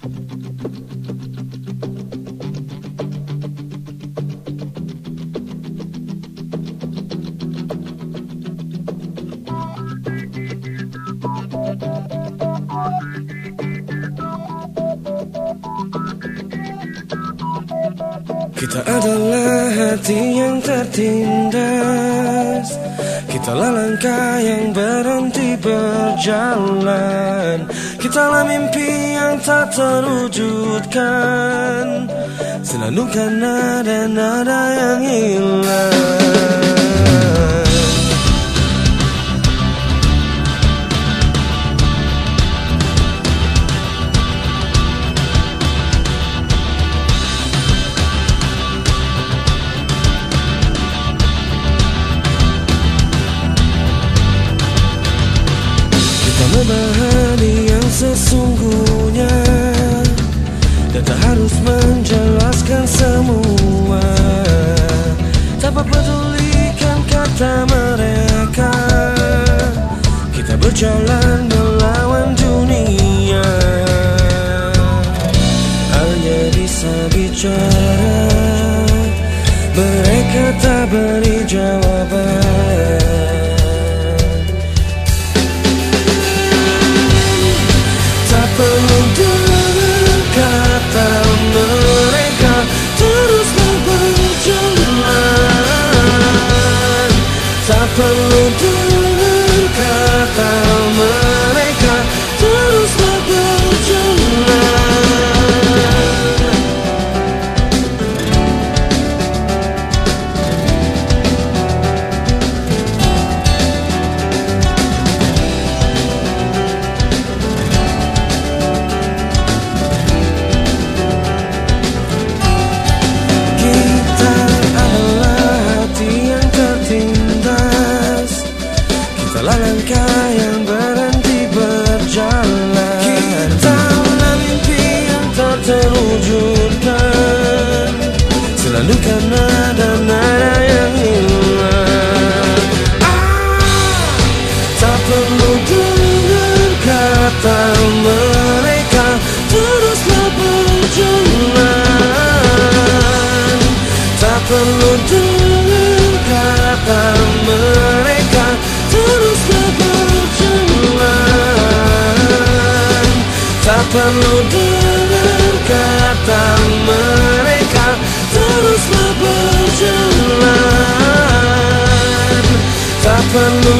Kita adalah hati yang tertindas Kitalah langkah yang berhenti berjalan. Kitalah mimpi yang tak terwujudkan. Selalu kan ada nada yang hilang memahami yang sesungguhnya Dan tak harus menjelaskan semua. Tanpa pedulikan kata mereka. Kita berjalan melawan dunia. Hanya bisa bicara. Mereka tak beri jawaban langkah perlu dengar kata mereka Teruslah berjalan. Tak perlu